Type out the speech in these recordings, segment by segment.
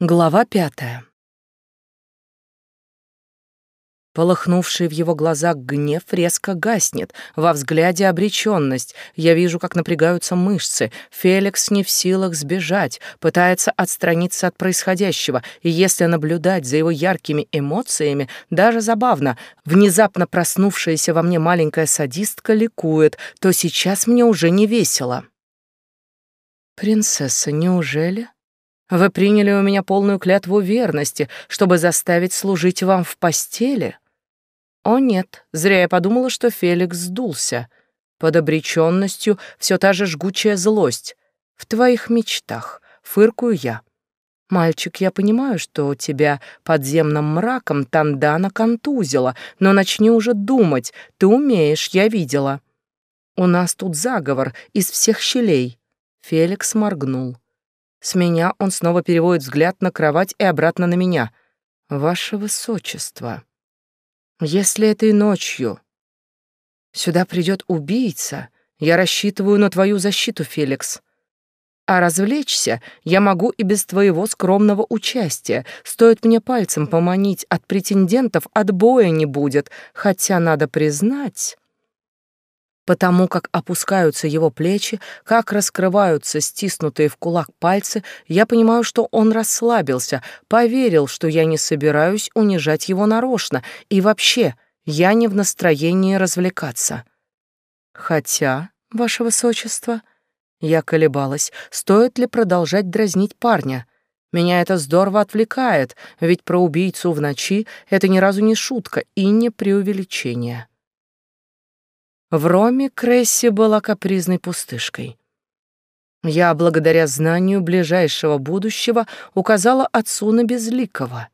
Глава пятая. Полыхнувший в его глазах гнев резко гаснет, во взгляде обреченность. Я вижу, как напрягаются мышцы. Феликс не в силах сбежать, пытается отстраниться от происходящего, и если наблюдать за его яркими эмоциями, даже забавно, внезапно проснувшаяся во мне маленькая садистка ликует, то сейчас мне уже не весело. «Принцесса, неужели?» Вы приняли у меня полную клятву верности, чтобы заставить служить вам в постели? О нет, зря я подумала, что Феликс сдулся. Под обреченностью все та же жгучая злость. В твоих мечтах, фыркую я. Мальчик, я понимаю, что тебя подземным мраком Тандана контузила, но начни уже думать, ты умеешь, я видела. У нас тут заговор из всех щелей. Феликс моргнул. С меня он снова переводит взгляд на кровать и обратно на меня. «Ваше Высочество, если этой ночью сюда придет убийца, я рассчитываю на твою защиту, Феликс. А развлечься я могу и без твоего скромного участия. Стоит мне пальцем поманить от претендентов, отбоя не будет, хотя, надо признать...» Потому как опускаются его плечи, как раскрываются стиснутые в кулак пальцы, я понимаю, что он расслабился, поверил, что я не собираюсь унижать его нарочно, и вообще я не в настроении развлекаться. Хотя, ваше высочество, я колебалась, стоит ли продолжать дразнить парня. Меня это здорово отвлекает, ведь про убийцу в ночи это ни разу не шутка и не преувеличение. В Роме Кресси была капризной пустышкой. Я, благодаря знанию ближайшего будущего, указала отцу на Безликого.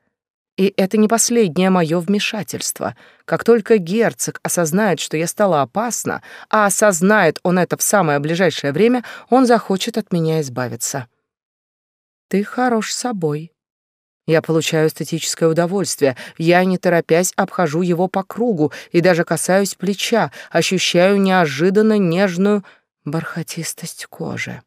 И это не последнее мое вмешательство. Как только герцог осознает, что я стала опасна, а осознает он это в самое ближайшее время, он захочет от меня избавиться. «Ты хорош собой», я получаю эстетическое удовольствие. Я, не торопясь, обхожу его по кругу и даже касаюсь плеча, ощущаю неожиданно нежную бархатистость кожи.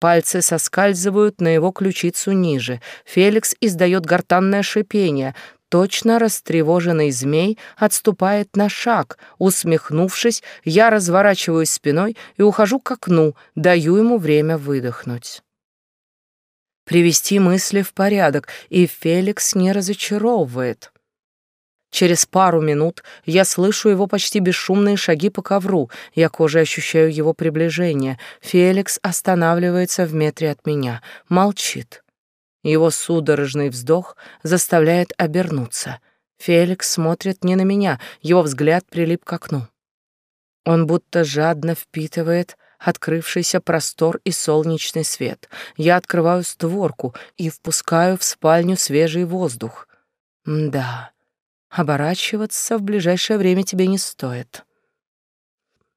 Пальцы соскальзывают на его ключицу ниже. Феликс издает гортанное шипение. Точно растревоженный змей отступает на шаг. Усмехнувшись, я разворачиваюсь спиной и ухожу к окну, даю ему время выдохнуть привести мысли в порядок, и Феликс не разочаровывает. Через пару минут я слышу его почти бесшумные шаги по ковру, я кожей ощущаю его приближение. Феликс останавливается в метре от меня, молчит. Его судорожный вздох заставляет обернуться. Феликс смотрит не на меня, его взгляд прилип к окну. Он будто жадно впитывает открывшийся простор и солнечный свет. Я открываю створку и впускаю в спальню свежий воздух. Да, оборачиваться в ближайшее время тебе не стоит.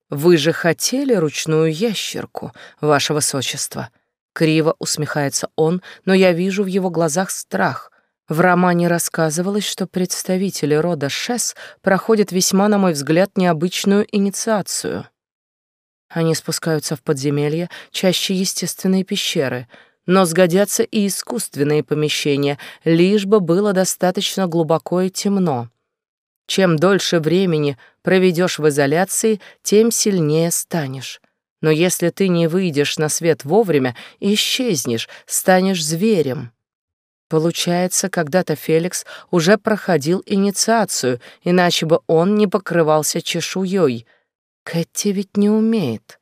Вы же хотели ручную ящерку, ваше высочество. Криво усмехается он, но я вижу в его глазах страх. В романе рассказывалось, что представители рода Шес проходят весьма, на мой взгляд, необычную инициацию. Они спускаются в подземелья, чаще естественные пещеры, но сгодятся и искусственные помещения, лишь бы было достаточно глубоко и темно. Чем дольше времени проведешь в изоляции, тем сильнее станешь. Но если ты не выйдешь на свет вовремя, исчезнешь, станешь зверем. Получается, когда-то Феликс уже проходил инициацию, иначе бы он не покрывался чешуей — Кэти ведь не умеет.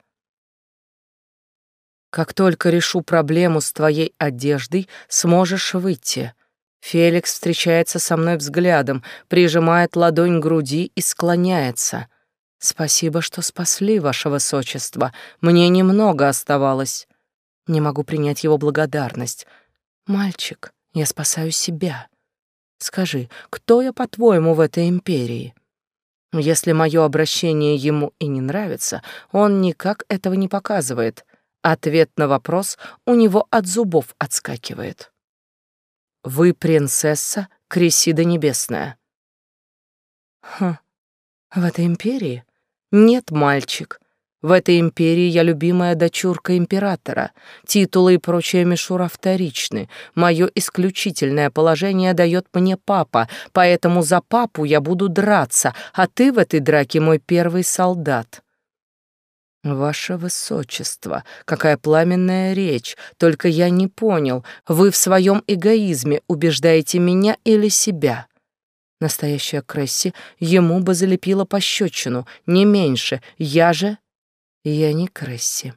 Как только решу проблему с твоей одеждой, сможешь выйти. Феликс встречается со мной взглядом, прижимает ладонь к груди и склоняется. Спасибо, что спасли, ваше высочество. Мне немного оставалось. Не могу принять его благодарность. Мальчик, я спасаю себя. Скажи, кто я, по-твоему, в этой империи? Если мое обращение ему и не нравится, он никак этого не показывает. Ответ на вопрос у него от зубов отскакивает. «Вы принцесса Кресида Небесная». «Хм, в этой империи? Нет, мальчик. В этой империи я любимая дочурка императора. Титулы и прочая мишура вторичны. Мое исключительное положение дает мне папа, поэтому за папу я буду драться, а ты в этой драке мой первый солдат. «Ваше высочество, какая пламенная речь! Только я не понял, вы в своем эгоизме убеждаете меня или себя?» Настоящая Кресси ему бы залепила пощечину, не меньше. Я же я не Кресси.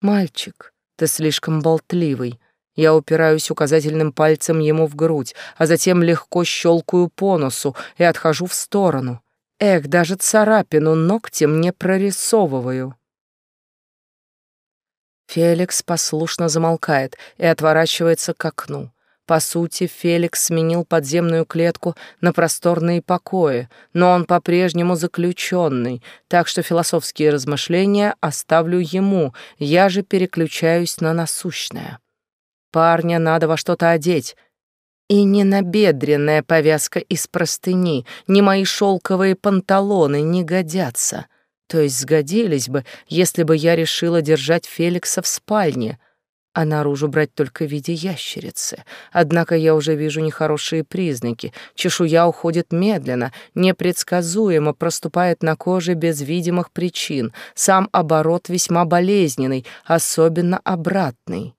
Мальчик, ты слишком болтливый. Я упираюсь указательным пальцем ему в грудь, а затем легко щелкаю по носу и отхожу в сторону. Эх, даже царапину ногтем не прорисовываю. Феликс послушно замолкает и отворачивается к окну. По сути, Феликс сменил подземную клетку на просторные покои, но он по-прежнему заключенный, так что философские размышления оставлю ему, я же переключаюсь на насущное. Парня надо во что-то одеть, и не набедренная повязка из простыни, ни мои шелковые панталоны не годятся. То есть сгодились бы, если бы я решила держать Феликса в спальне — а наружу брать только в виде ящерицы. Однако я уже вижу нехорошие признаки. Чешуя уходит медленно, непредсказуемо проступает на коже без видимых причин. Сам оборот весьма болезненный, особенно обратный.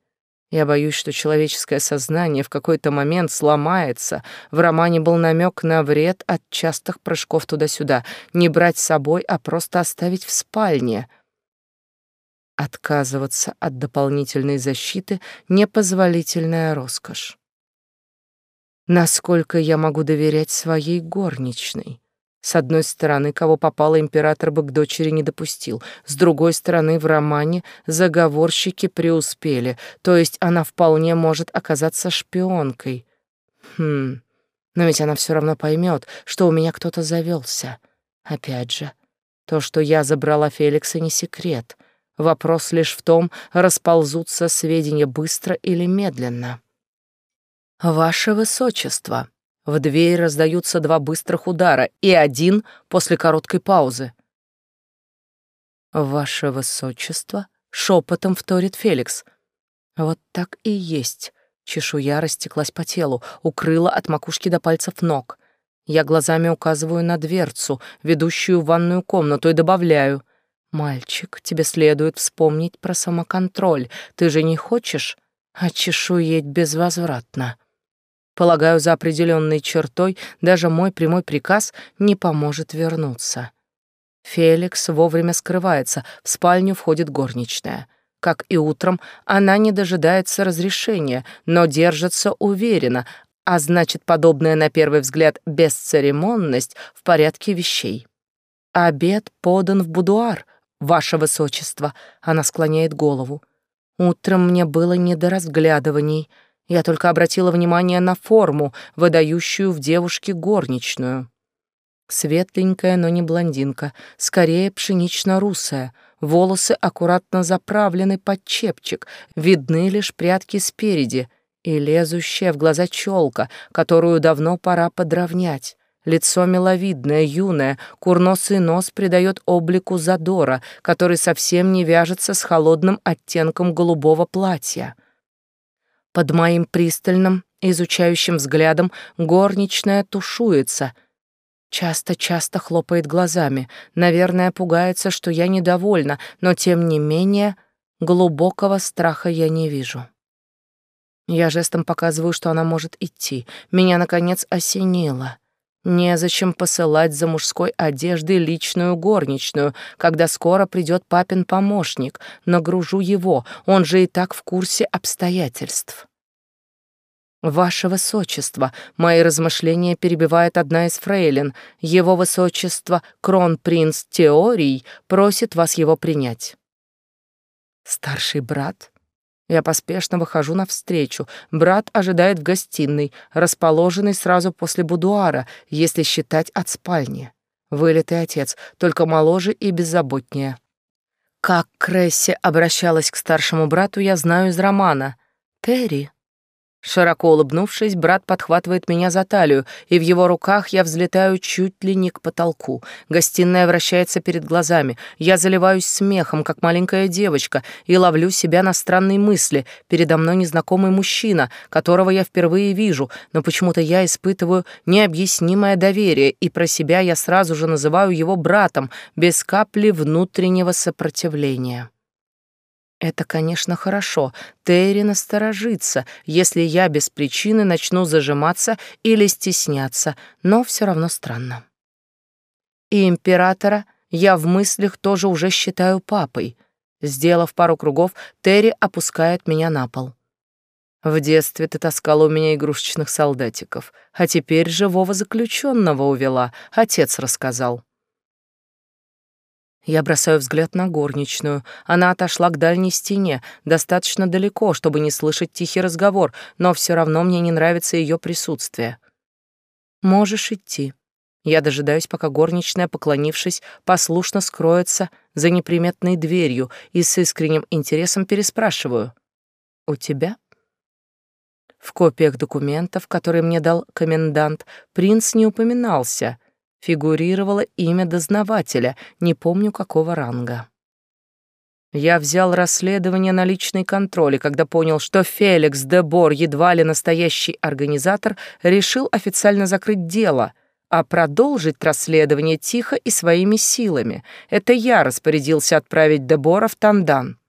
Я боюсь, что человеческое сознание в какой-то момент сломается. В романе был намек на вред от частых прыжков туда-сюда. Не брать с собой, а просто оставить в спальне — Отказываться от дополнительной защиты — непозволительная роскошь. Насколько я могу доверять своей горничной? С одной стороны, кого попало, император бы к дочери не допустил. С другой стороны, в романе заговорщики преуспели, то есть она вполне может оказаться шпионкой. Хм, но ведь она все равно поймет, что у меня кто-то завелся. Опять же, то, что я забрала Феликса, не секрет — Вопрос лишь в том, расползутся сведения быстро или медленно. «Ваше Высочество!» В дверь раздаются два быстрых удара и один после короткой паузы. «Ваше Высочество!» — шепотом вторит Феликс. «Вот так и есть». Чешуя растеклась по телу, укрыла от макушки до пальцев ног. Я глазами указываю на дверцу, ведущую в ванную комнату, и добавляю. «Мальчик, тебе следует вспомнить про самоконтроль. Ты же не хочешь очешуеть безвозвратно?» Полагаю, за определенной чертой даже мой прямой приказ не поможет вернуться. Феликс вовремя скрывается, в спальню входит горничная. Как и утром, она не дожидается разрешения, но держится уверенно, а значит, подобная на первый взгляд бесцеремонность в порядке вещей. Обед подан в будуар, ваше высочество», — она склоняет голову. «Утром мне было не до разглядываний. Я только обратила внимание на форму, выдающую в девушке горничную. Светленькая, но не блондинка, скорее пшенично-русая, волосы аккуратно заправлены под чепчик, видны лишь прятки спереди и лезущая в глаза челка, которую давно пора подровнять. Лицо миловидное, юное, курносый нос придает облику задора, который совсем не вяжется с холодным оттенком голубого платья. Под моим пристальным, изучающим взглядом горничная тушуется, часто-часто хлопает глазами, наверное, пугается, что я недовольна, но тем не менее глубокого страха я не вижу. Я жестом показываю, что она может идти. Меня, наконец, осенило — Незачем посылать за мужской одеждой личную горничную, когда скоро придет папин помощник. Нагружу его, он же и так в курсе обстоятельств. «Ваше высочество», — мои размышления перебивает одна из фрейлин, «его высочество, кронпринц Теорий, просит вас его принять». «Старший брат?» Я поспешно выхожу навстречу. Брат ожидает в гостиной, расположенной сразу после будуара, если считать от спальни. Вылитый отец, только моложе и беззаботнее. Как Кресси обращалась к старшему брату, я знаю из романа. Терри. Широко улыбнувшись, брат подхватывает меня за талию, и в его руках я взлетаю чуть ли не к потолку. Гостиная вращается перед глазами. Я заливаюсь смехом, как маленькая девочка, и ловлю себя на странные мысли. Передо мной незнакомый мужчина, которого я впервые вижу, но почему-то я испытываю необъяснимое доверие, и про себя я сразу же называю его братом, без капли внутреннего сопротивления. Это, конечно, хорошо. Терри насторожится, если я без причины начну зажиматься или стесняться, но все равно странно. И императора я в мыслях тоже уже считаю папой. Сделав пару кругов, Терри опускает меня на пол. В детстве ты таскала у меня игрушечных солдатиков, а теперь живого заключенного увела, отец рассказал. Я бросаю взгляд на горничную. Она отошла к дальней стене, достаточно далеко, чтобы не слышать тихий разговор, но все равно мне не нравится ее присутствие. Можешь идти. Я дожидаюсь, пока горничная, поклонившись, послушно скроется за неприметной дверью и с искренним интересом переспрашиваю. «У тебя?» В копиях документов, которые мне дал комендант, принц не упоминался — фигурировало имя дознавателя, не помню какого ранга. Я взял расследование на личный контроль, и когда понял, что Феликс де Бор, едва ли настоящий организатор, решил официально закрыть дело, а продолжить расследование тихо и своими силами. Это я распорядился отправить де Бора в Тандан.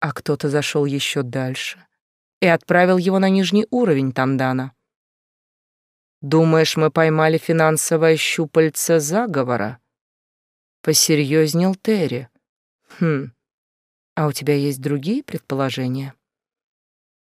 А кто-то зашел еще дальше и отправил его на нижний уровень Тандана. Думаешь, мы поймали финансовое щупальце заговора? Посерьезнел Терри. Хм. А у тебя есть другие предположения?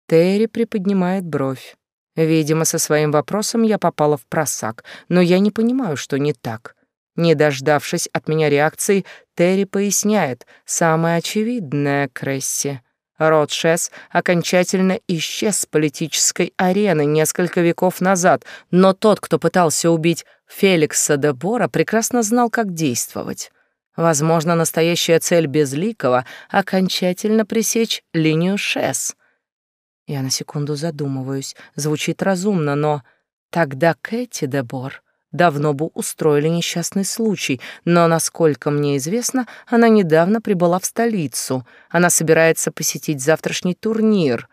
Терри приподнимает бровь. Видимо, со своим вопросом я попала в просак, но я не понимаю, что не так. Не дождавшись от меня реакции, Терри поясняет самое очевидное Кресси — Род Шес окончательно исчез с политической арены несколько веков назад, но тот, кто пытался убить Феликса де Бора, прекрасно знал, как действовать. Возможно, настоящая цель Безликого — окончательно пресечь линию Шес. Я на секунду задумываюсь. Звучит разумно, но тогда Кэти де Бор давно бы устроили несчастный случай, но, насколько мне известно, она недавно прибыла в столицу. Она собирается посетить завтрашний турнир.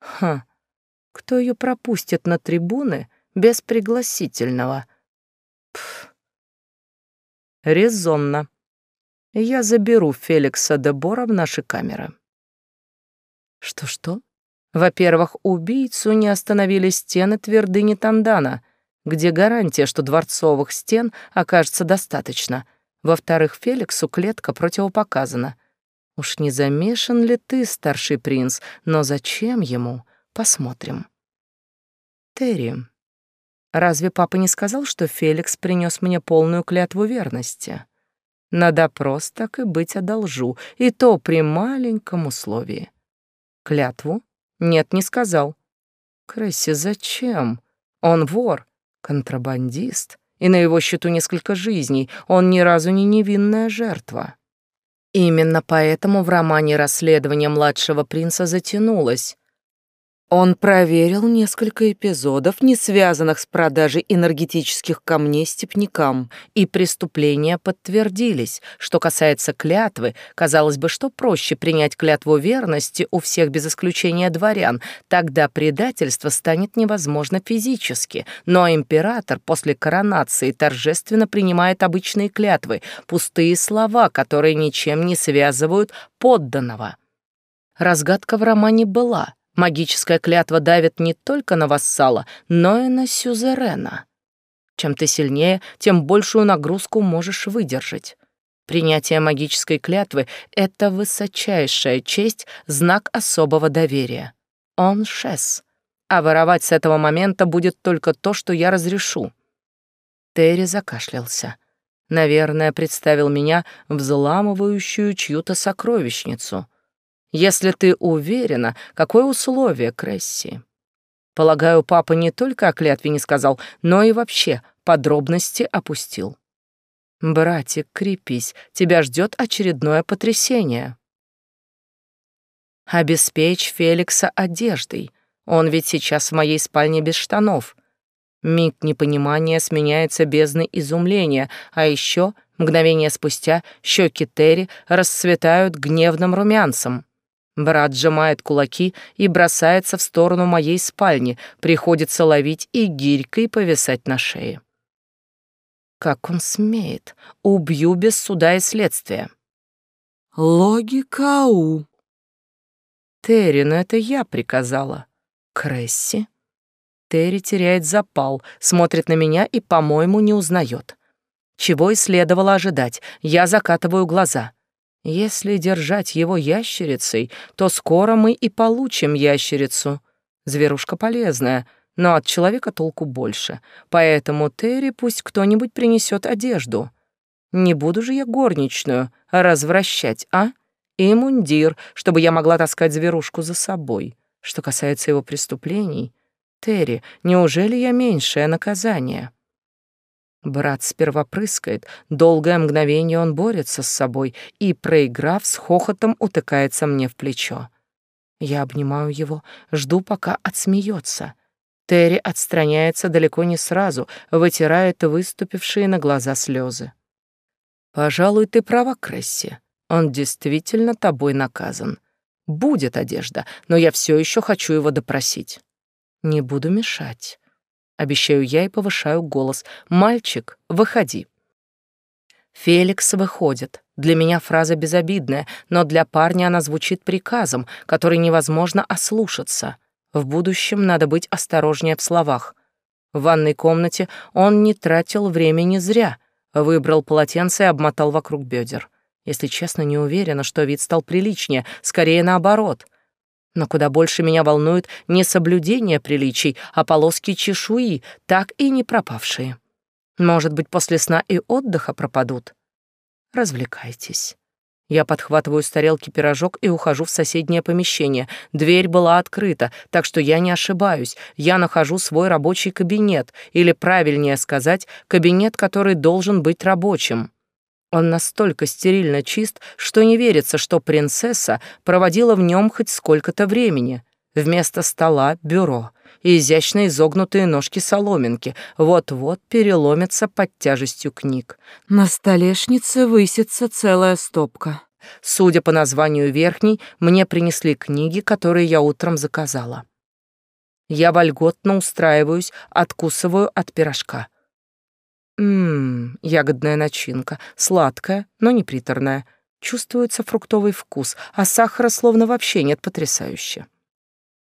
Ха, кто ее пропустит на трибуны без пригласительного? Пф. Резонно. Я заберу Феликса де Бора в наши камеры. Что-что? Во-первых, убийцу не остановили стены твердыни Тандана — где гарантия, что дворцовых стен окажется достаточно. Во-вторых, Феликсу клетка противопоказана. Уж не замешан ли ты, старший принц, но зачем ему? Посмотрим. Терри, разве папа не сказал, что Феликс принес мне полную клятву верности? На допрос так и быть одолжу, и то при маленьком условии. Клятву? Нет, не сказал. Кресси, зачем? Он вор, Контрабандист, и на его счету несколько жизней, он ни разу не невинная жертва. Именно поэтому в романе расследование младшего принца затянулось, он проверил несколько эпизодов, не связанных с продажей энергетических камней степнякам, и преступления подтвердились. Что касается клятвы, казалось бы, что проще принять клятву верности у всех без исключения дворян, тогда предательство станет невозможно физически. Но император после коронации торжественно принимает обычные клятвы, пустые слова, которые ничем не связывают подданного. Разгадка в романе была — Магическая клятва давит не только на вассала, но и на сюзерена. Чем ты сильнее, тем большую нагрузку можешь выдержать. Принятие магической клятвы — это высочайшая честь, знак особого доверия. Он шес. А воровать с этого момента будет только то, что я разрешу. Терри закашлялся. Наверное, представил меня взламывающую чью-то сокровищницу — если ты уверена, какое условие, Кресси? Полагаю, папа не только о клятве не сказал, но и вообще подробности опустил. Братик, крепись, тебя ждет очередное потрясение. Обеспечь Феликса одеждой. Он ведь сейчас в моей спальне без штанов. Миг непонимания сменяется бездной изумления, а еще мгновение спустя щеки Терри расцветают гневным румянцем. Брат сжимает кулаки и бросается в сторону моей спальни, приходится ловить и гирькой повисать на шее. Как он смеет? Убью без суда и следствия. Логика у. Терри, но это я приказала. Кресси? Терри теряет запал, смотрит на меня и, по-моему, не узнает. Чего и следовало ожидать, я закатываю глаза. Если держать его ящерицей, то скоро мы и получим ящерицу. Зверушка полезная, но от человека толку больше. Поэтому Терри пусть кто-нибудь принесет одежду. Не буду же я горничную развращать, а? И мундир, чтобы я могла таскать зверушку за собой. Что касается его преступлений, Терри, неужели я меньшее наказание? Брат сперва прыскает, долгое мгновение он борется с собой и, проиграв, с хохотом утыкается мне в плечо. Я обнимаю его, жду, пока отсмеется. Терри отстраняется далеко не сразу, вытирает выступившие на глаза слезы. «Пожалуй, ты права, Кресси. Он действительно тобой наказан. Будет одежда, но я все еще хочу его допросить. Не буду мешать. Обещаю я и повышаю голос. «Мальчик, выходи». Феликс выходит. Для меня фраза безобидная, но для парня она звучит приказом, который невозможно ослушаться. В будущем надо быть осторожнее в словах. В ванной комнате он не тратил времени зря. Выбрал полотенце и обмотал вокруг бедер. Если честно, не уверена, что вид стал приличнее, скорее наоборот. Но куда больше меня волнует не соблюдение приличий, а полоски чешуи, так и не пропавшие. Может быть, после сна и отдыха пропадут? Развлекайтесь. Я подхватываю с тарелки пирожок и ухожу в соседнее помещение. Дверь была открыта, так что я не ошибаюсь. Я нахожу свой рабочий кабинет, или, правильнее сказать, кабинет, который должен быть рабочим. Он настолько стерильно чист, что не верится, что принцесса проводила в нем хоть сколько-то времени. Вместо стола — бюро, и изящно изогнутые ножки-соломинки вот-вот переломятся под тяжестью книг. На столешнице высится целая стопка. Судя по названию верхней, мне принесли книги, которые я утром заказала. Я вольготно устраиваюсь, откусываю от пирожка. Ммм, ягодная начинка, сладкая, но не приторная. Чувствуется фруктовый вкус, а сахара словно вообще нет, потрясающе.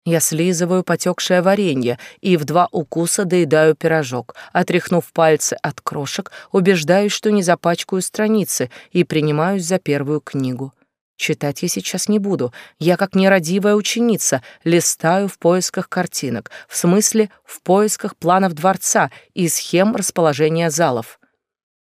Я слизываю потекшее варенье и в два укуса доедаю пирожок, отряхнув пальцы от крошек, убеждаюсь, что не запачкаю страницы и принимаюсь за первую книгу. Читать я сейчас не буду. Я, как нерадивая ученица, листаю в поисках картинок, в смысле, в поисках планов дворца и схем расположения залов.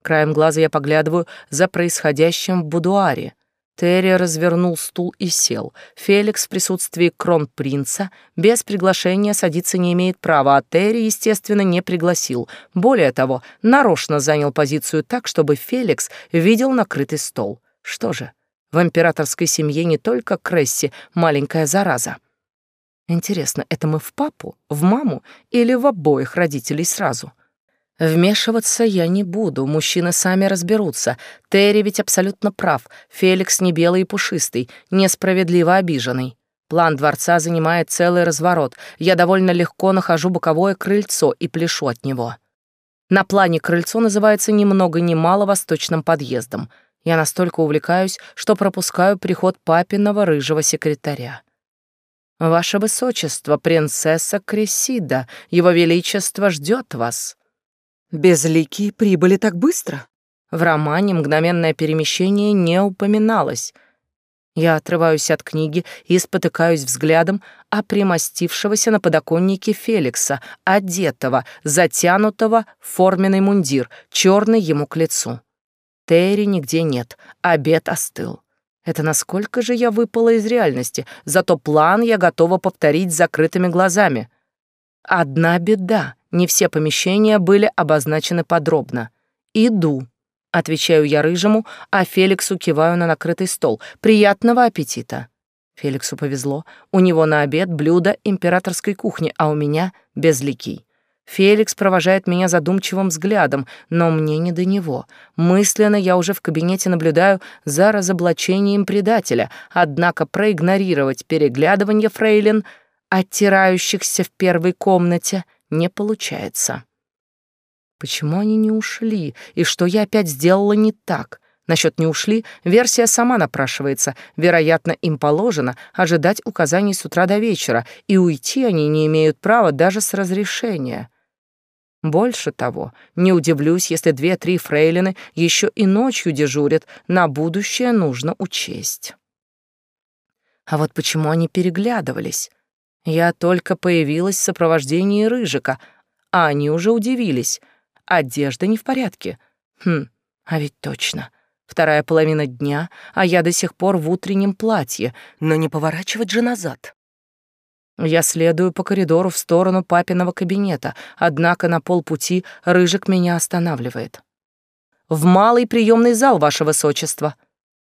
Краем глаза я поглядываю за происходящим в будуаре. Терри развернул стул и сел. Феликс в присутствии кронпринца без приглашения садиться не имеет права, а Терри, естественно, не пригласил. Более того, нарочно занял позицию так, чтобы Феликс видел накрытый стол. Что же, в императорской семье не только Кресси маленькая зараза. Интересно, это мы в папу, в маму или в обоих родителей сразу? Вмешиваться я не буду, мужчины сами разберутся. Терри ведь абсолютно прав. Феликс не белый и пушистый, несправедливо обиженный. План дворца занимает целый разворот. Я довольно легко нахожу боковое крыльцо и пляшу от него. На плане крыльцо называется ни много ни мало восточным подъездом — я настолько увлекаюсь, что пропускаю приход папиного рыжего секретаря. «Ваше высочество, принцесса Кресида, его величество ждет вас». «Безликие прибыли так быстро?» В романе мгновенное перемещение не упоминалось. Я отрываюсь от книги и спотыкаюсь взглядом о примостившегося на подоконнике Феликса, одетого, затянутого в форменный мундир, черный ему к лицу. Терри нигде нет, обед остыл. Это насколько же я выпала из реальности, зато план я готова повторить с закрытыми глазами. Одна беда, не все помещения были обозначены подробно. «Иду», — отвечаю я рыжему, а Феликсу киваю на накрытый стол. «Приятного аппетита». Феликсу повезло. У него на обед блюдо императорской кухни, а у меня — безликий. Феликс провожает меня задумчивым взглядом, но мне не до него. Мысленно я уже в кабинете наблюдаю за разоблачением предателя, однако проигнорировать переглядывание фрейлин, оттирающихся в первой комнате, не получается. Почему они не ушли? И что я опять сделала не так? Насчет не ушли, версия сама напрашивается. Вероятно, им положено ожидать указаний с утра до вечера, и уйти они не имеют права даже с разрешения. Больше того, не удивлюсь, если две-три фрейлины еще и ночью дежурят, на будущее нужно учесть. А вот почему они переглядывались? Я только появилась в сопровождении Рыжика, а они уже удивились. Одежда не в порядке. Хм, а ведь точно. Вторая половина дня, а я до сих пор в утреннем платье, но не поворачивать же назад. Я следую по коридору в сторону папиного кабинета, однако на полпути Рыжик меня останавливает. «В малый приемный зал, ваше высочество».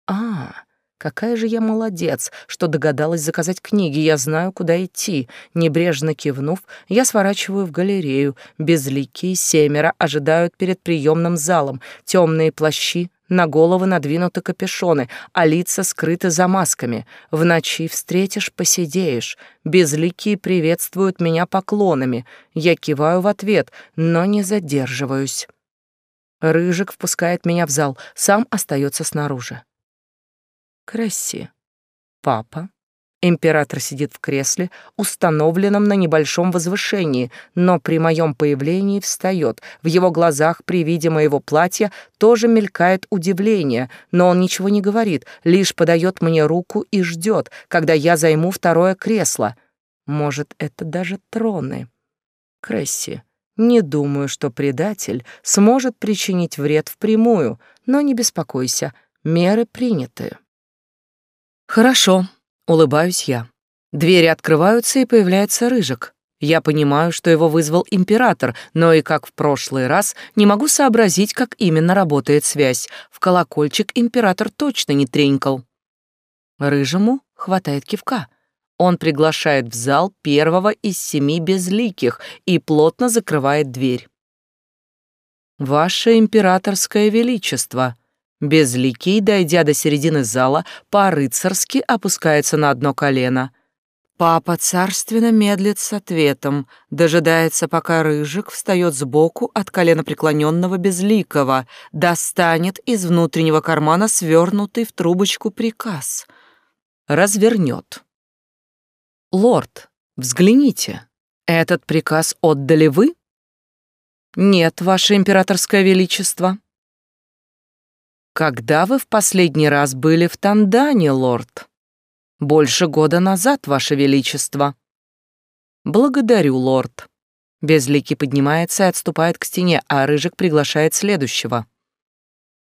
«А, какая же я молодец, что догадалась заказать книги, я знаю, куда идти». Небрежно кивнув, я сворачиваю в галерею. Безликие семеро ожидают перед приемным залом, темные плащи, на головы надвинуты капюшоны, а лица скрыты за масками. В ночи встретишь, посидеешь. Безликие приветствуют меня поклонами. Я киваю в ответ, но не задерживаюсь. Рыжик впускает меня в зал, сам остается снаружи. Красси. Папа. Император сидит в кресле, установленном на небольшом возвышении, но при моем появлении встает. В его глазах при виде моего платья тоже мелькает удивление, но он ничего не говорит, лишь подает мне руку и ждет, когда я займу второе кресло. Может, это даже троны. Кресси, не думаю, что предатель сможет причинить вред впрямую, но не беспокойся, меры приняты. Хорошо, Улыбаюсь я. Двери открываются, и появляется Рыжик. Я понимаю, что его вызвал император, но и как в прошлый раз не могу сообразить, как именно работает связь. В колокольчик император точно не тренькал. Рыжему хватает кивка. Он приглашает в зал первого из семи безликих и плотно закрывает дверь. «Ваше императорское величество», Безликий, дойдя до середины зала, по-рыцарски опускается на одно колено. Папа царственно медлит с ответом, дожидается, пока Рыжик встает сбоку от колена преклоненного Безликого, достанет из внутреннего кармана свернутый в трубочку приказ. Развернет. «Лорд, взгляните, этот приказ отдали вы?» «Нет, ваше императорское величество», когда вы в последний раз были в Тандане, лорд? Больше года назад, ваше величество. Благодарю, лорд. Безликий поднимается и отступает к стене, а Рыжик приглашает следующего.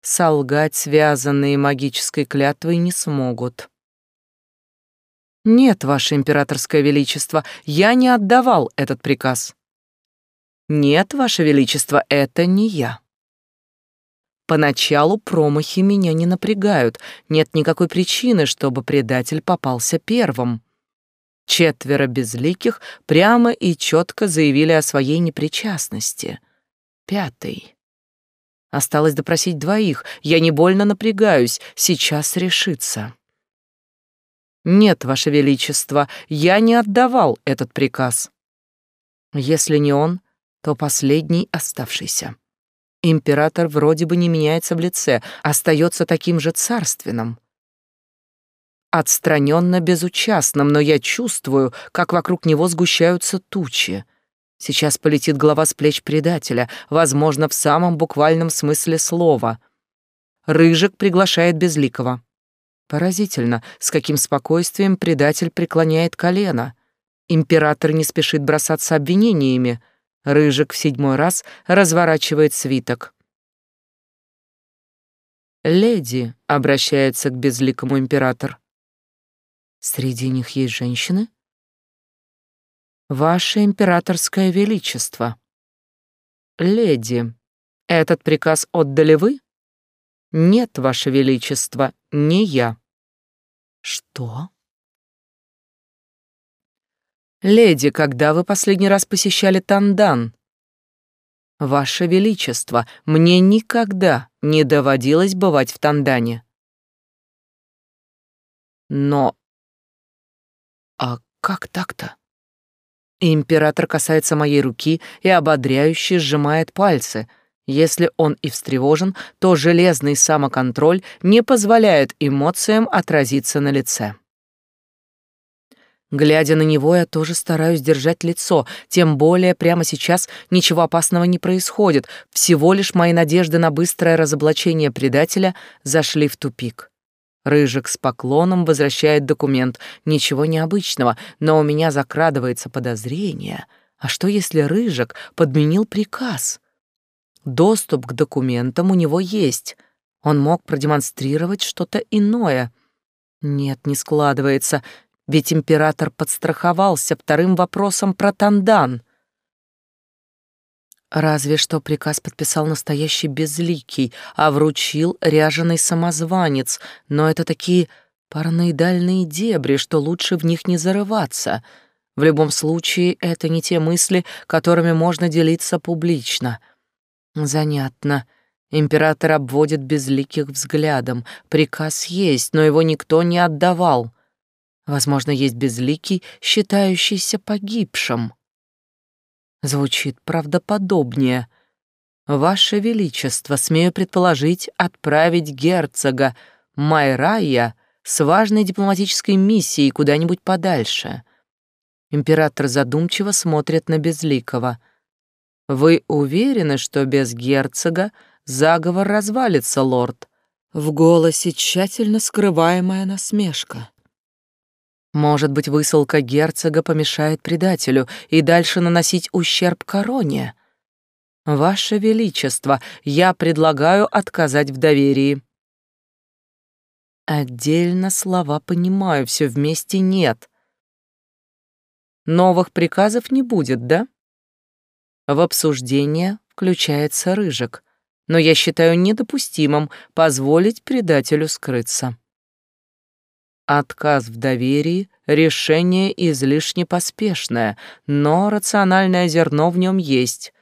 Солгать связанные магической клятвой не смогут. Нет, ваше императорское величество, я не отдавал этот приказ. Нет, ваше величество, это не я. Поначалу промахи меня не напрягают, нет никакой причины, чтобы предатель попался первым. Четверо безликих прямо и четко заявили о своей непричастности. Пятый. Осталось допросить двоих, я не больно напрягаюсь, сейчас решится. Нет, Ваше Величество, я не отдавал этот приказ. Если не он, то последний оставшийся. Император вроде бы не меняется в лице, остается таким же царственным. Отстраненно безучастным, но я чувствую, как вокруг него сгущаются тучи. Сейчас полетит голова с плеч предателя, возможно, в самом буквальном смысле слова. Рыжик приглашает Безликого. Поразительно, с каким спокойствием предатель преклоняет колено. Император не спешит бросаться обвинениями — Рыжик в седьмой раз разворачивает свиток. «Леди», — обращается к безликому император. «Среди них есть женщины?» «Ваше императорское величество». «Леди, этот приказ отдали вы?» «Нет, ваше величество, не я». «Что?» Леди, когда вы последний раз посещали Тандан? Ваше Величество, мне никогда не доводилось бывать в Тандане. Но... А как так-то? Император касается моей руки и ободряюще сжимает пальцы. Если он и встревожен, то железный самоконтроль не позволяет эмоциям отразиться на лице. Глядя на него, я тоже стараюсь держать лицо, тем более прямо сейчас ничего опасного не происходит, всего лишь мои надежды на быстрое разоблачение предателя зашли в тупик. Рыжик с поклоном возвращает документ. Ничего необычного, но у меня закрадывается подозрение. А что, если Рыжик подменил приказ? Доступ к документам у него есть. Он мог продемонстрировать что-то иное. Нет, не складывается, ведь император подстраховался вторым вопросом про Тандан — Разве что приказ подписал настоящий безликий, а вручил ряженый самозванец, но это такие параноидальные дебри, что лучше в них не зарываться. В любом случае, это не те мысли, которыми можно делиться публично. Занятно. Император обводит безликих взглядом. Приказ есть, но его никто не отдавал. Возможно, есть безликий, считающийся погибшим. Звучит правдоподобнее. Ваше Величество, смею предположить, отправить герцога Майрая с важной дипломатической миссией куда-нибудь подальше. Император задумчиво смотрит на Безликого. Вы уверены, что без герцога заговор развалится, лорд? В голосе тщательно скрываемая насмешка. Может быть, высылка герцога помешает предателю и дальше наносить ущерб короне? Ваше Величество, я предлагаю отказать в доверии. Отдельно слова понимаю, все вместе нет. Новых приказов не будет, да? В обсуждение включается Рыжик, но я считаю недопустимым позволить предателю скрыться. Отказ в доверии — решение излишне поспешное, но рациональное зерно в нем есть.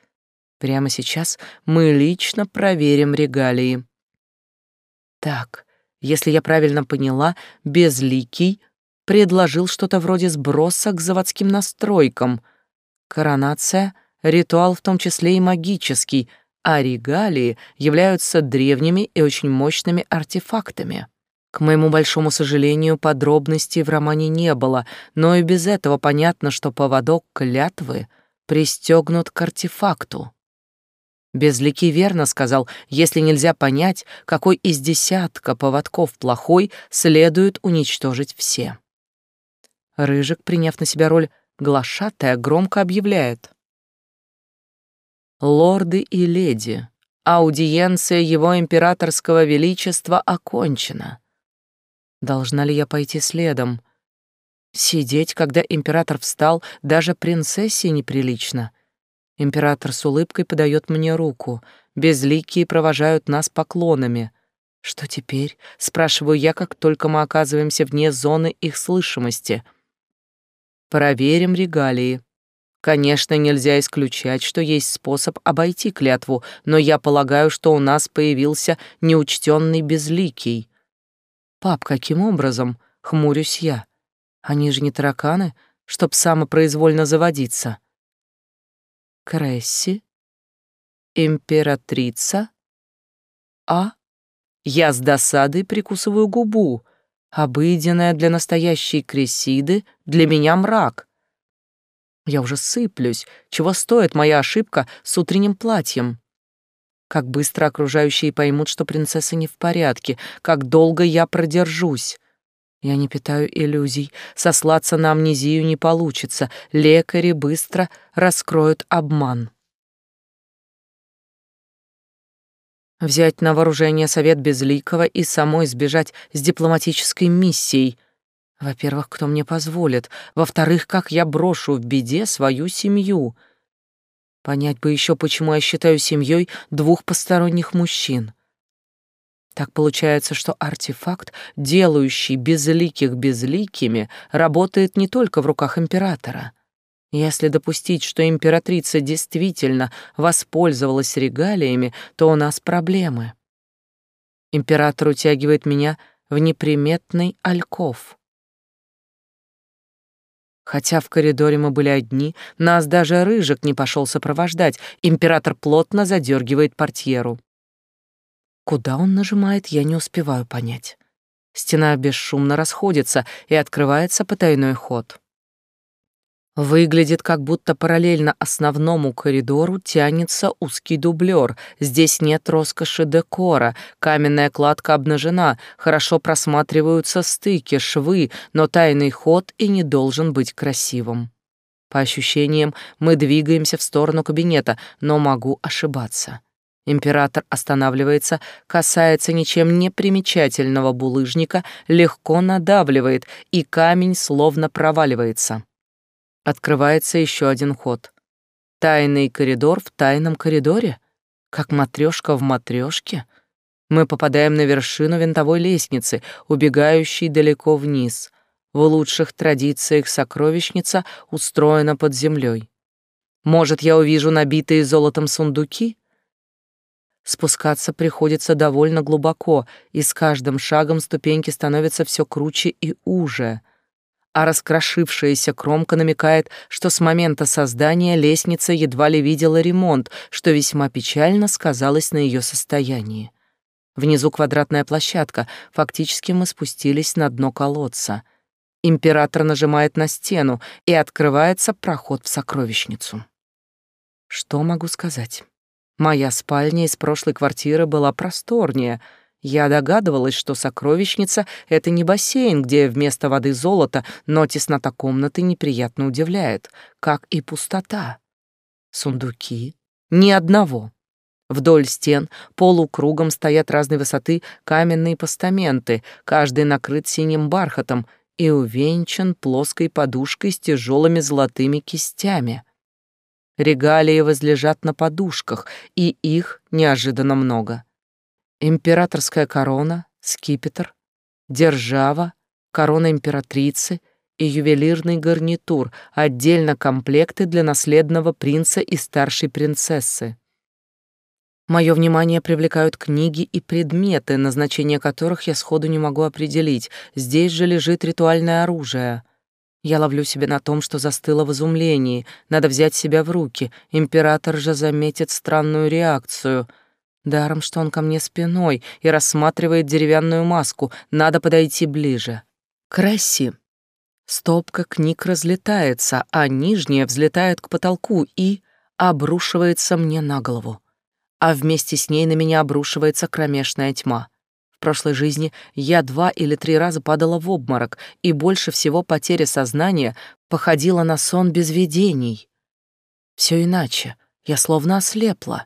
Прямо сейчас мы лично проверим регалии. Так, если я правильно поняла, Безликий предложил что-то вроде сброса к заводским настройкам. Коронация — ритуал в том числе и магический, а регалии являются древними и очень мощными артефактами. К моему большому сожалению, подробностей в романе не было, но и без этого понятно, что поводок клятвы пристегнут к артефакту. Безликий верно сказал, если нельзя понять, какой из десятка поводков плохой, следует уничтожить все. Рыжик, приняв на себя роль глашатая, громко объявляет. «Лорды и леди, аудиенция его императорского величества окончена. Должна ли я пойти следом? Сидеть, когда император встал, даже принцессе неприлично. Император с улыбкой подает мне руку. Безликие провожают нас поклонами. Что теперь? Спрашиваю я, как только мы оказываемся вне зоны их слышимости. Проверим регалии. Конечно, нельзя исключать, что есть способ обойти клятву, но я полагаю, что у нас появился неучтенный безликий. «Пап, каким образом?» — хмурюсь я. «Они же не тараканы, чтоб самопроизвольно заводиться». «Кресси? Императрица? А?» Я с досадой прикусываю губу. Обыденная для настоящей Кресиды, для меня мрак. Я уже сыплюсь, чего стоит моя ошибка с утренним платьем. Как быстро окружающие поймут, что принцесса не в порядке, как долго я продержусь. Я не питаю иллюзий, сослаться на амнезию не получится, лекари быстро раскроют обман. Взять на вооружение совет Безликого и самой сбежать с дипломатической миссией. Во-первых, кто мне позволит? Во-вторых, как я брошу в беде свою семью — Понять бы еще, почему я считаю семьей двух посторонних мужчин. Так получается, что артефакт, делающий безликих безликими, работает не только в руках императора. Если допустить, что императрица действительно воспользовалась регалиями, то у нас проблемы. Император утягивает меня в неприметный альков. Хотя в коридоре мы были одни, нас даже Рыжик не пошел сопровождать, император плотно задергивает портьеру. Куда он нажимает, я не успеваю понять. Стена бесшумно расходится, и открывается потайной ход. Выглядит, как будто параллельно основному коридору тянется узкий дублер. Здесь нет роскоши декора, каменная кладка обнажена, хорошо просматриваются стыки, швы, но тайный ход и не должен быть красивым. По ощущениям, мы двигаемся в сторону кабинета, но могу ошибаться. Император останавливается, касается ничем не примечательного булыжника, легко надавливает, и камень словно проваливается. Открывается еще один ход. Тайный коридор в тайном коридоре? Как матрешка в матрешке? Мы попадаем на вершину винтовой лестницы, убегающей далеко вниз. В лучших традициях сокровищница устроена под землей. Может, я увижу набитые золотом сундуки? Спускаться приходится довольно глубоко, и с каждым шагом ступеньки становятся все круче и уже — а раскрошившаяся кромка намекает, что с момента создания лестница едва ли видела ремонт, что весьма печально сказалось на ее состоянии. Внизу квадратная площадка, фактически мы спустились на дно колодца. Император нажимает на стену, и открывается проход в сокровищницу. Что могу сказать? Моя спальня из прошлой квартиры была просторнее — я догадывалась, что сокровищница — это не бассейн, где вместо воды золото, но теснота комнаты неприятно удивляет, как и пустота. Сундуки? Ни одного. Вдоль стен полукругом стоят разной высоты каменные постаменты, каждый накрыт синим бархатом и увенчан плоской подушкой с тяжелыми золотыми кистями. Регалии возлежат на подушках, и их неожиданно много — императорская корона, скипетр, держава, корона императрицы и ювелирный гарнитур, отдельно комплекты для наследного принца и старшей принцессы. Мое внимание привлекают книги и предметы, назначение которых я сходу не могу определить. Здесь же лежит ритуальное оружие. Я ловлю себя на том, что застыла в изумлении. Надо взять себя в руки. Император же заметит странную реакцию — Даром, что он ко мне спиной и рассматривает деревянную маску, надо подойти ближе. Краси. Стопка книг разлетается, а нижняя взлетает к потолку и обрушивается мне на голову. А вместе с ней на меня обрушивается кромешная тьма. В прошлой жизни я два или три раза падала в обморок, и больше всего потеря сознания походила на сон без видений. Все иначе. Я словно ослепла.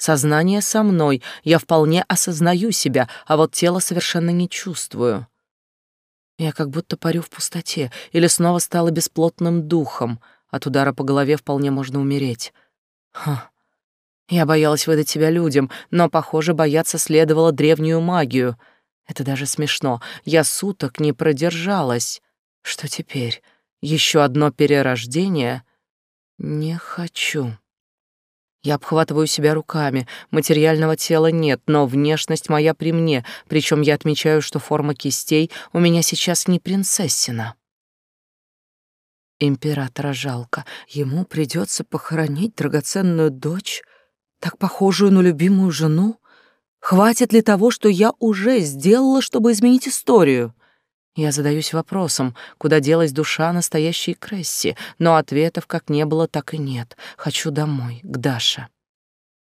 Сознание со мной, я вполне осознаю себя, а вот тело совершенно не чувствую. Я как будто парю в пустоте или снова стала бесплотным духом. От удара по голове вполне можно умереть. Ха. Я боялась выдать себя людям, но, похоже, бояться следовало древнюю магию. Это даже смешно. Я суток не продержалась. Что теперь? Еще одно перерождение? Не хочу. Я обхватываю себя руками, материального тела нет, но внешность моя при мне, причем я отмечаю, что форма кистей у меня сейчас не принцессина. Императора жалко, ему придется похоронить драгоценную дочь, так похожую на любимую жену. Хватит ли того, что я уже сделала, чтобы изменить историю? Я задаюсь вопросом, куда делась душа настоящей Кресси, но ответов как не было, так и нет. Хочу домой, к Даше.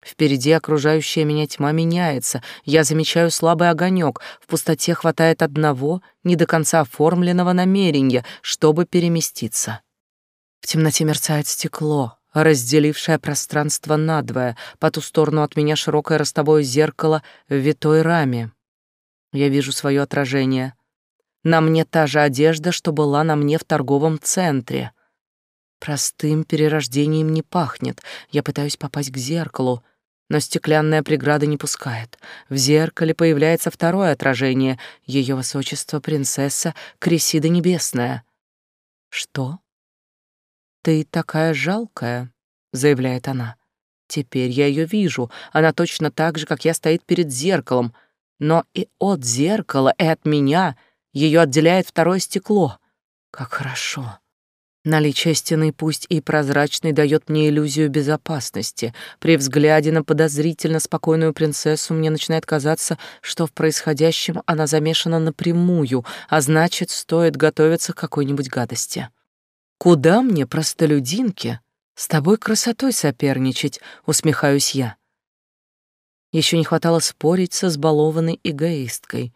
Впереди окружающая меня тьма меняется. Я замечаю слабый огонек. В пустоте хватает одного, не до конца оформленного намерения, чтобы переместиться. В темноте мерцает стекло, разделившее пространство надвое. По ту сторону от меня широкое ростовое зеркало в витой раме. Я вижу свое отражение — на мне та же одежда, что была на мне в торговом центре. Простым перерождением не пахнет. Я пытаюсь попасть к зеркалу, но стеклянная преграда не пускает. В зеркале появляется второе отражение. Ее высочество принцесса Кресида Небесная. Что? «Ты такая жалкая», — заявляет она. Теперь я ее вижу. Она точно так же, как я, стоит перед зеркалом. Но и от зеркала, и от меня ее отделяет второе стекло. Как хорошо. Наличие стены, пусть и прозрачной, дает мне иллюзию безопасности. При взгляде на подозрительно спокойную принцессу мне начинает казаться, что в происходящем она замешана напрямую, а значит, стоит готовиться к какой-нибудь гадости. Куда мне, простолюдинке, с тобой красотой соперничать, усмехаюсь я. Еще не хватало спорить со сбалованной эгоисткой.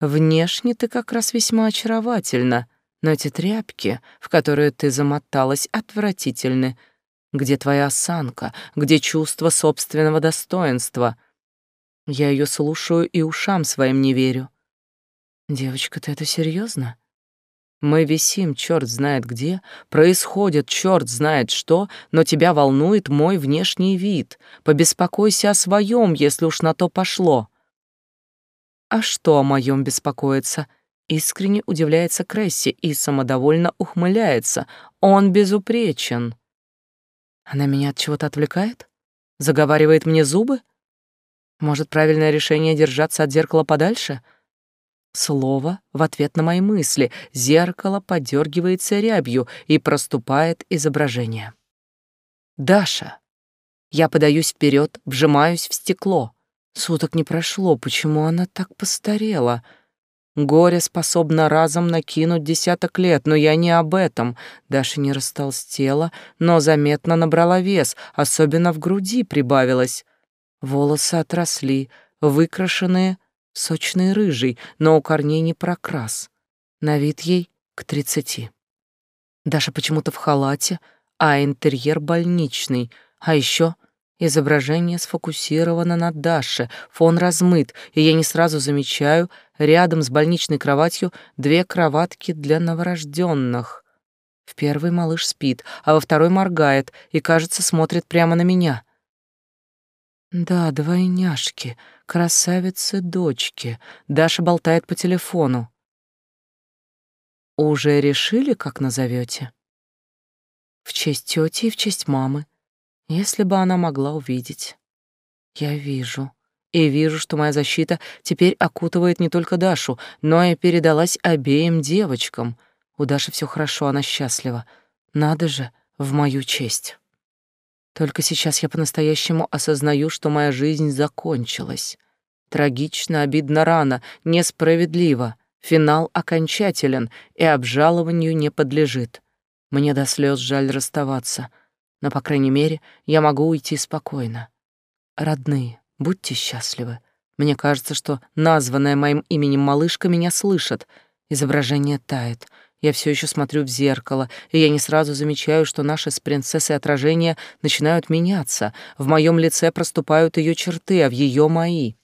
Внешне ты как раз весьма очаровательна, но эти тряпки, в которые ты замоталась, отвратительны. Где твоя осанка? Где чувство собственного достоинства? Я ее слушаю и ушам своим не верю. Девочка, ты это серьезно? Мы висим, черт знает где, происходит черт знает что, но тебя волнует мой внешний вид. Побеспокойся о своем, если уж на то пошло. А что о моем беспокоиться? Искренне удивляется Кресси и самодовольно ухмыляется. Он безупречен. Она меня от чего-то отвлекает? Заговаривает мне зубы? Может, правильное решение держаться от зеркала подальше? Слово в ответ на мои мысли. Зеркало подергивается рябью и проступает изображение. Даша. Я подаюсь вперед, вжимаюсь в стекло. Суток не прошло, почему она так постарела? — Горе способно разом накинуть десяток лет, но я не об этом. Даша не растолстела, но заметно набрала вес, особенно в груди прибавилось. Волосы отросли, выкрашенные, сочный рыжий, но у корней не прокрас. На вид ей к тридцати. Даша почему-то в халате, а интерьер больничный, а еще Изображение сфокусировано на Даше, фон размыт, и я не сразу замечаю рядом с больничной кроватью две кроватки для новорожденных. В первой малыш спит, а во второй моргает и, кажется, смотрит прямо на меня. Да, двойняшки, красавицы-дочки. Даша болтает по телефону. Уже решили, как назовете? В честь тети и в честь мамы. Если бы она могла увидеть. Я вижу. И вижу, что моя защита теперь окутывает не только Дашу, но и передалась обеим девочкам. У Даши все хорошо, она счастлива. Надо же, в мою честь. Только сейчас я по-настоящему осознаю, что моя жизнь закончилась. Трагично, обидно рано, несправедливо. Финал окончателен и обжалованию не подлежит. Мне до слез жаль расставаться — но, по крайней мере, я могу уйти спокойно. Родные, будьте счастливы. Мне кажется, что названная моим именем малышка меня слышит. Изображение тает. Я все еще смотрю в зеркало, и я не сразу замечаю, что наши с принцессой отражения начинают меняться. В моем лице проступают ее черты, а в ее мои.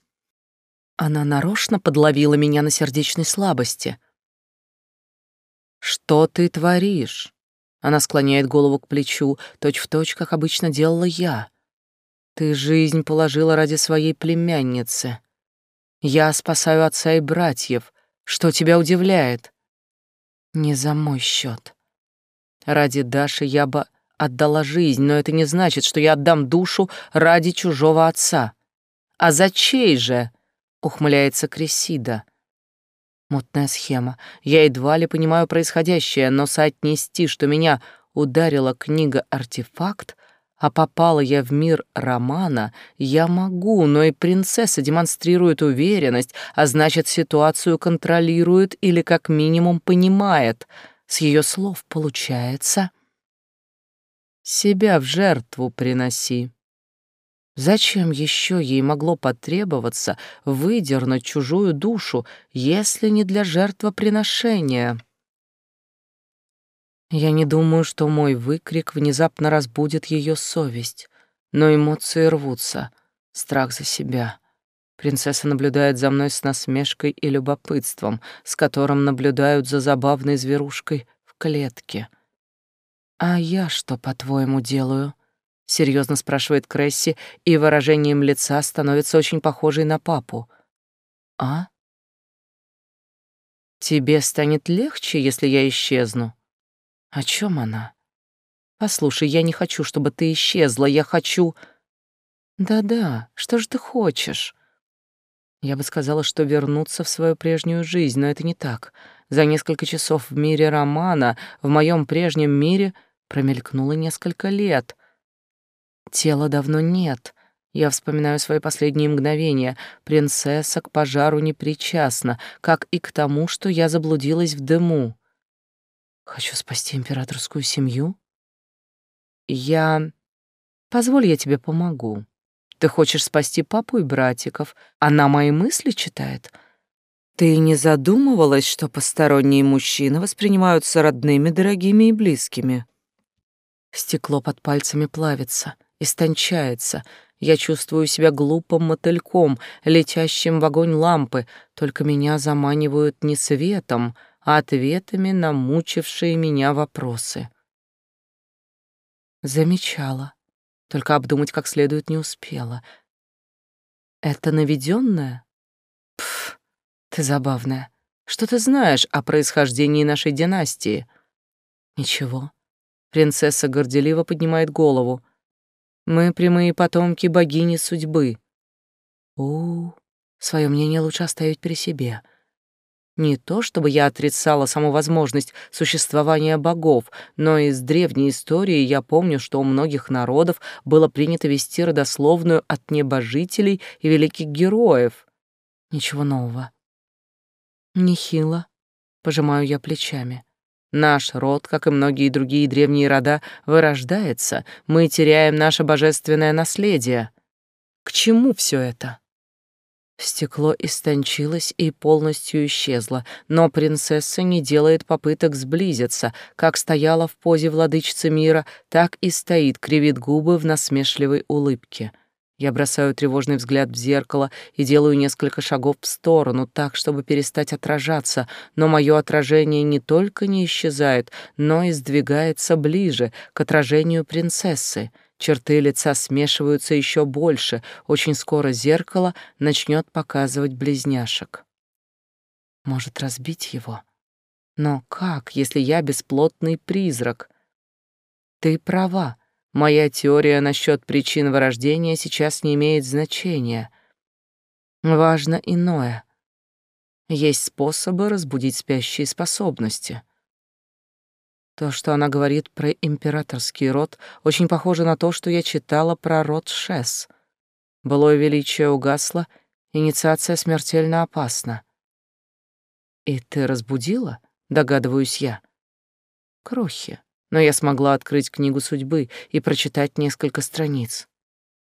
Она нарочно подловила меня на сердечной слабости. «Что ты творишь?» Она склоняет голову к плечу, точь-в-точь, как обычно делала я. Ты жизнь положила ради своей племянницы. Я спасаю отца и братьев. Что тебя удивляет? Не за мой счет. Ради Даши я бы отдала жизнь, но это не значит, что я отдам душу ради чужого отца. А за чей же? Ухмыляется Кресида. Мутная схема. Я едва ли понимаю происходящее, но соотнести, что меня ударила книга-артефакт, а попала я в мир романа, я могу, но и принцесса демонстрирует уверенность, а значит, ситуацию контролирует или как минимум понимает. С ее слов получается... Себя в жертву приноси. Зачем еще ей могло потребоваться выдернуть чужую душу, если не для жертвоприношения? Я не думаю, что мой выкрик внезапно разбудит ее совесть, но эмоции рвутся, страх за себя. Принцесса наблюдает за мной с насмешкой и любопытством, с которым наблюдают за забавной зверушкой в клетке. А я что, по-твоему, делаю? — серьезно спрашивает Кресси, и выражением лица становится очень похожей на папу. «А? Тебе станет легче, если я исчезну?» О чем она? Послушай, я не хочу, чтобы ты исчезла, я хочу... Да-да, что же ты хочешь? Я бы сказала, что вернуться в свою прежнюю жизнь, но это не так. За несколько часов в мире романа, в моем прежнем мире, промелькнуло несколько лет. Тела давно нет. Я вспоминаю свои последние мгновения. Принцесса к пожару не причастна, как и к тому, что я заблудилась в дыму. Хочу спасти императорскую семью? Я... Позволь, я тебе помогу. Ты хочешь спасти папу и братиков. Она мои мысли читает. Ты не задумывалась, что посторонние мужчины воспринимаются родными, дорогими и близкими? Стекло под пальцами плавится, истончается. Я чувствую себя глупым мотыльком, летящим в огонь лампы, только меня заманивают не светом, а ответами на мучившие меня вопросы. Замечала. Только обдумать как следует не успела. Это наведенное? Пф, ты забавная. Что ты знаешь о происхождении нашей династии? Ничего. Принцесса горделиво поднимает голову. Мы прямые потомки богини судьбы. У, -у, -у свое мнение лучше оставить при себе. Не то чтобы я отрицала саму возможность существования богов, но из древней истории я помню, что у многих народов было принято вести родословную от небожителей и великих героев. Ничего нового. Нехило, пожимаю я плечами. Наш род, как и многие другие древние рода, вырождается, мы теряем наше божественное наследие. К чему все это? Стекло истончилось и полностью исчезло, но принцесса не делает попыток сблизиться, как стояла в позе владычицы мира, так и стоит, кривит губы в насмешливой улыбке. Я бросаю тревожный взгляд в зеркало и делаю несколько шагов в сторону, так, чтобы перестать отражаться, но мое отражение не только не исчезает, но и сдвигается ближе к отражению принцессы — Черты лица смешиваются еще больше. Очень скоро зеркало начнет показывать близняшек. Может разбить его? Но как, если я бесплотный призрак? Ты права. Моя теория насчет причин вырождения сейчас не имеет значения. Важно иное. Есть способы разбудить спящие способности — то, что она говорит про императорский род, очень похоже на то, что я читала про род Шес. Былое величие угасло, инициация смертельно опасна. «И ты разбудила?» — догадываюсь я. Крохи. Но я смогла открыть книгу судьбы и прочитать несколько страниц.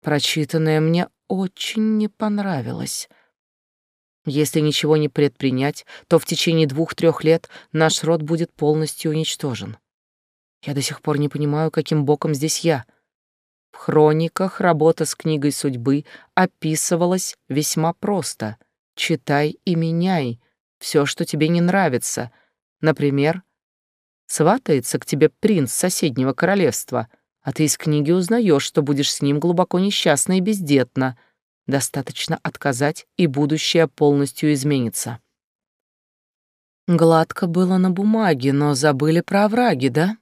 Прочитанное мне очень не понравилось — если ничего не предпринять, то в течение двух-трех лет наш род будет полностью уничтожен. Я до сих пор не понимаю, каким боком здесь я. В хрониках работа с книгой судьбы описывалась весьма просто. Читай и меняй все, что тебе не нравится. Например, сватается к тебе принц соседнего королевства, а ты из книги узнаешь, что будешь с ним глубоко несчастна и бездетна — Достаточно отказать, и будущее полностью изменится. Гладко было на бумаге, но забыли про овраги, да?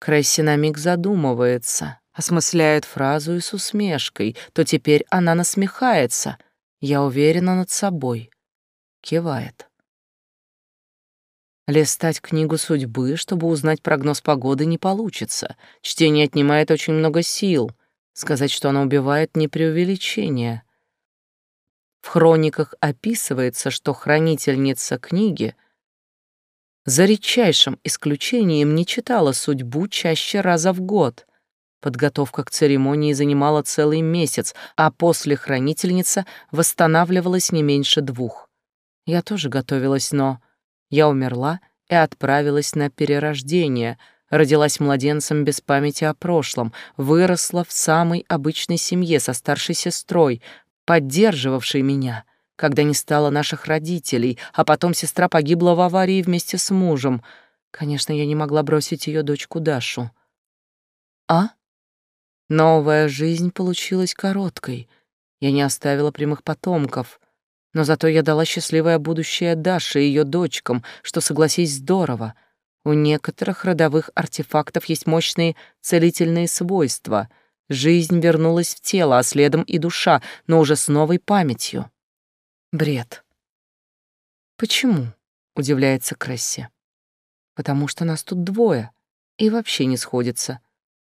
Кресси на миг задумывается, осмысляет фразу и с усмешкой, то теперь она насмехается. Я уверена над собой. Кивает. Листать книгу судьбы, чтобы узнать прогноз погоды, не получится. Чтение отнимает очень много сил. Сказать, что она убивает, не преувеличение. В хрониках описывается, что хранительница книги за редчайшим исключением не читала судьбу чаще раза в год. Подготовка к церемонии занимала целый месяц, а после хранительница восстанавливалась не меньше двух. Я тоже готовилась, но я умерла и отправилась на перерождение, родилась младенцем без памяти о прошлом, выросла в самой обычной семье со старшей сестрой, поддерживавший меня, когда не стало наших родителей, а потом сестра погибла в аварии вместе с мужем. Конечно, я не могла бросить ее дочку Дашу. А? Новая жизнь получилась короткой. Я не оставила прямых потомков, но зато я дала счастливое будущее Даше и ее дочкам, что, согласись, здорово. У некоторых родовых артефактов есть мощные целительные свойства. Жизнь вернулась в тело, а следом и душа, но уже с новой памятью. Бред. Почему? удивляется Кресси. Потому что нас тут двое и вообще не сходится.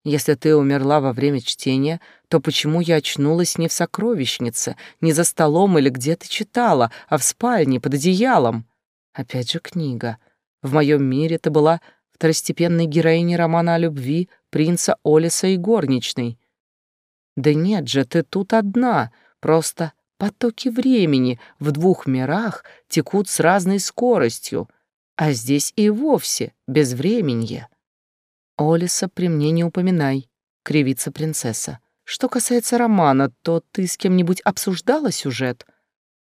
Если ты умерла во время чтения, то почему я очнулась не в сокровищнице, не за столом или где ты читала, а в спальне под одеялом? Опять же книга. В моем мире ты была второстепенной героиней романа о любви принца Олиса и горничной. Да нет же, ты тут одна, просто потоки времени в двух мирах текут с разной скоростью, а здесь и вовсе безвременье. Олиса при мне не упоминай, кривится принцесса. Что касается романа, то ты с кем-нибудь обсуждала сюжет?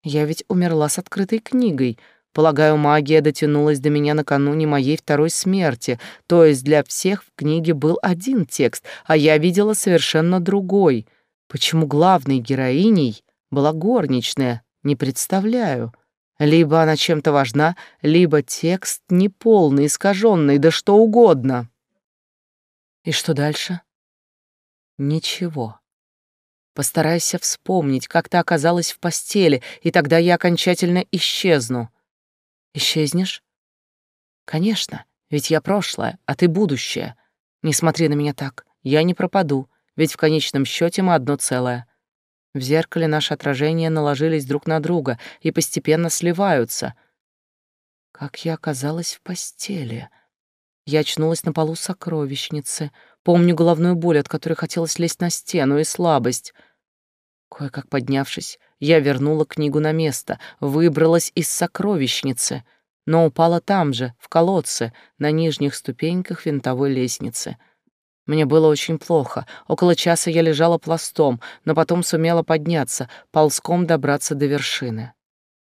Я ведь умерла с открытой книгой. Полагаю, магия дотянулась до меня накануне моей второй смерти, то есть для всех в книге был один текст, а я видела совершенно другой. Почему главной героиней была горничная, не представляю. Либо она чем-то важна, либо текст неполный, искаженный, да что угодно. И что дальше? Ничего. Постарайся вспомнить, как ты оказалась в постели, и тогда я окончательно исчезну. Исчезнешь? Конечно, ведь я прошлое, а ты будущее. Не смотри на меня так. Я не пропаду, ведь в конечном счете мы одно целое. В зеркале наши отражения наложились друг на друга и постепенно сливаются. Как я оказалась в постели? Я очнулась на полу сокровищницы. Помню головную боль, от которой хотелось лезть на стену, и слабость. Кое-как поднявшись, я вернула книгу на место, выбралась из сокровищницы, но упала там же, в колодце, на нижних ступеньках винтовой лестницы. Мне было очень плохо. Около часа я лежала пластом, но потом сумела подняться, ползком добраться до вершины.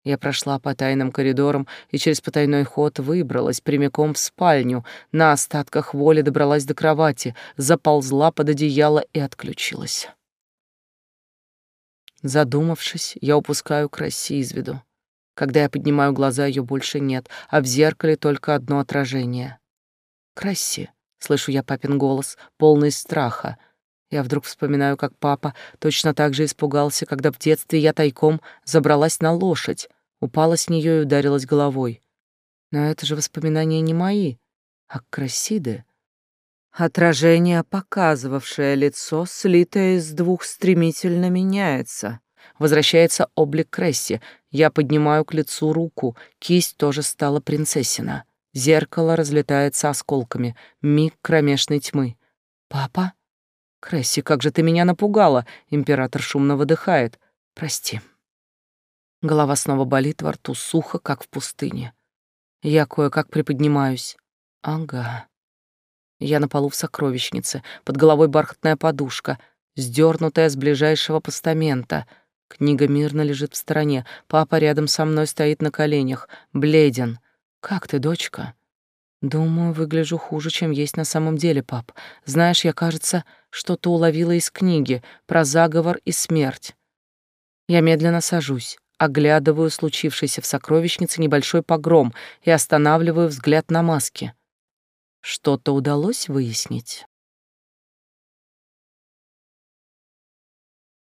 Я прошла по тайным коридорам и через потайной ход выбралась прямиком в спальню, на остатках воли добралась до кровати, заползла под одеяло и отключилась. Задумавшись, я упускаю Краси из виду. Когда я поднимаю глаза, ее больше нет, а в зеркале только одно отражение. «Краси», — слышу я папин голос, полный страха. Я вдруг вспоминаю, как папа точно так же испугался, когда в детстве я тайком забралась на лошадь, упала с нее и ударилась головой. Но это же воспоминания не мои, а Красиды. Отражение, показывавшее лицо, слитое из двух, стремительно меняется. Возвращается облик Кресси. Я поднимаю к лицу руку. Кисть тоже стала принцессина. Зеркало разлетается осколками. Миг кромешной тьмы. «Папа?» «Кресси, как же ты меня напугала!» Император шумно выдыхает. «Прости». Голова снова болит, во рту сухо, как в пустыне. Я кое-как приподнимаюсь. Ага. Я на полу в сокровищнице, под головой бархатная подушка, сдернутая с ближайшего постамента. Книга мирно лежит в стороне, папа рядом со мной стоит на коленях, бледен. «Как ты, дочка?» «Думаю, выгляжу хуже, чем есть на самом деле, пап. Знаешь, я, кажется, что-то уловила из книги про заговор и смерть. Я медленно сажусь, оглядываю случившийся в сокровищнице небольшой погром и останавливаю взгляд на маске. Что-то удалось выяснить?